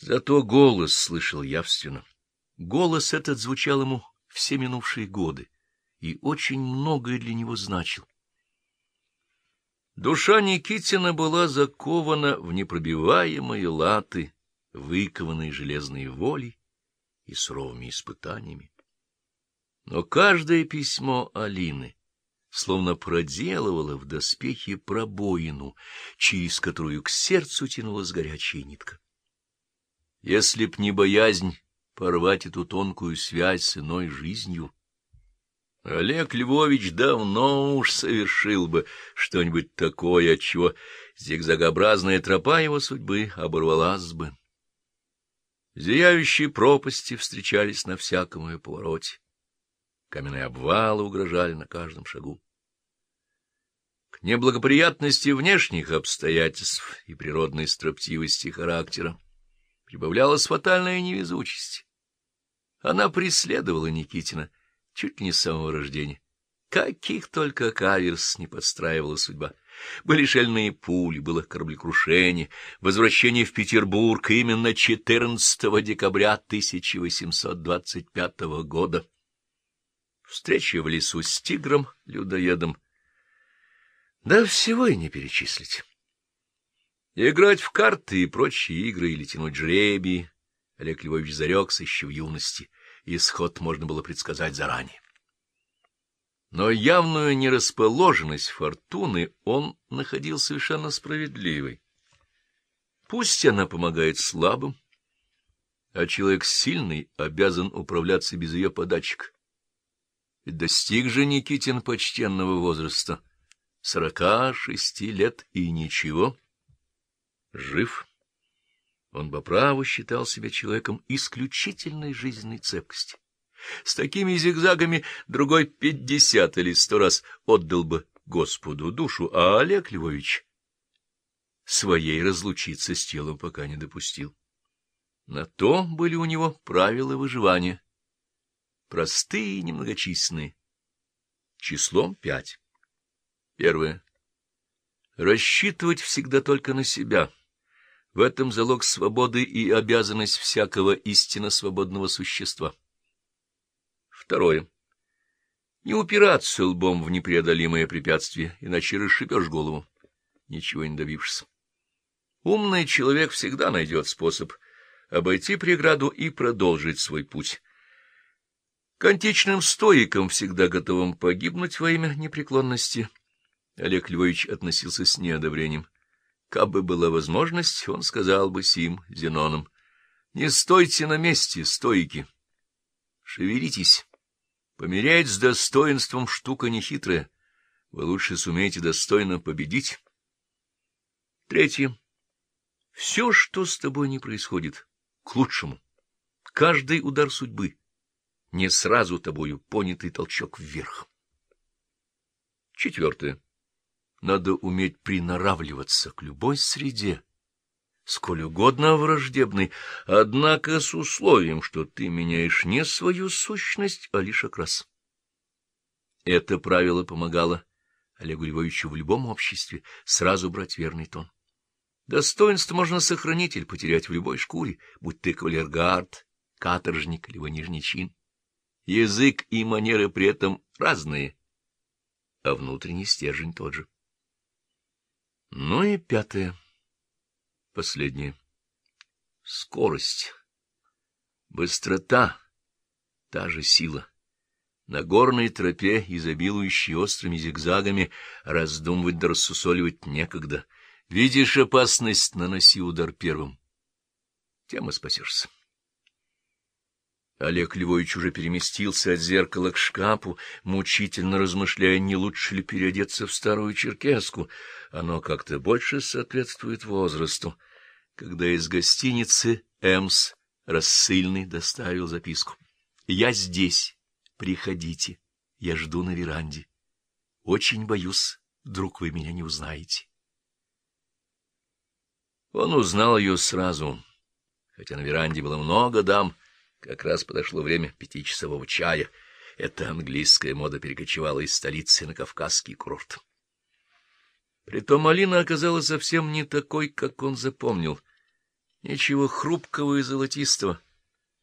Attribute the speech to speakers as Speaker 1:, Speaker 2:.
Speaker 1: Зато голос слышал явственно. Голос этот звучал ему все минувшие годы и очень многое для него значил. Душа Никитина была закована в непробиваемые латы, выкованные железной волей и суровыми испытаниями. Но каждое письмо Алины словно проделывало в доспехе пробоину, через которую к сердцу тянулась горячая нитка. Если б не боязнь порвать эту тонкую связь с иной жизнью, Олег Львович давно уж совершил бы что-нибудь такое, от чего зигзагообразная тропа его судьбы оборвалась бы. Зияющие пропасти встречались на всяком ее повороте. Каменные обвалы угрожали на каждом шагу. К неблагоприятности внешних обстоятельств и природной строптивости характера прибавлялась фатальная невезучесть. Она преследовала Никитина чуть ли не с самого рождения. Каких только каверс не подстраивала судьба. Были шальные пули, было кораблекрушение, возвращение в Петербург именно 14 декабря 1825 года. Встреча в лесу с тигром, людоедом. Да всего и не перечислить. Играть в карты и прочие игры или тянуть жребий Олег Львович зарекся еще в юности — исход можно было предсказать заранее. Но явную нерасположенность фортуны он находил совершенно справедливой. Пусть она помогает слабым, а человек сильный обязан управляться без ее подачек. Ведь достиг же Никитин почтенного возраста, сорока шести лет и ничего, жив. Он по праву считал себя человеком исключительной жизненной цепкости. С такими зигзагами другой пятьдесят или сто раз отдал бы Господу душу, а Олег Львович своей разлучиться с телом пока не допустил. На то были у него правила выживания. Простые и немногочисленные. Числом пять. Первое. Рассчитывать всегда только на себя — в этом залог свободы и обязанность всякого истинно свободного существа. Второе. Не упираться лбом в непреодолимое препятствие, иначе расшибешь голову, ничего не добившись. Умный человек всегда найдет способ обойти преграду и продолжить свой путь. К античным стоикам, всегда готовым погибнуть во имя непреклонности, Олег Львович относился с неодобрением. Кабы была возможность, он сказал бы сим Зенонам, «Не стойте на месте, стойки! Шевелитесь! Померять с достоинством штука нехитрая. Вы лучше сумеете достойно победить». Третье. Все, что с тобой не происходит, к лучшему. Каждый удар судьбы — не сразу тобою понятый толчок вверх. Четвертое. Надо уметь приноравливаться к любой среде, сколь угодно враждебной, однако с условием, что ты меняешь не свою сущность, а лишь окрас. Это правило помогало Олегу Львовичу в любом обществе сразу брать верный тон. Достоинство можно сохранить или потерять в любой шкуре, будь ты кавалергард, каторжник или нижний чин. Язык и манеры при этом разные, а внутренний стержень тот же. Ну и пятое, последнее. Скорость, быстрота, та же сила. На горной тропе, изобилующей острыми зигзагами, раздумывать да рассусоливать некогда. Видишь опасность, наноси удар первым. Тем и спасешься. Олег Львович уже переместился от зеркала к шкафу, мучительно размышляя, не лучше ли переодеться в старую черкеску. Оно как-то больше соответствует возрасту. Когда из гостиницы Эмс рассыльный доставил записку. «Я здесь. Приходите. Я жду на веранде. Очень боюсь, вдруг вы меня не узнаете». Он узнал ее сразу, хотя на веранде было много дам, как раз подошло время пятичасового чая. Эта английская мода перекочевала из столицы на Кавказский курорт. Притом Алина оказалась совсем не такой, как он запомнил. Ничего хрупкого и золотистого,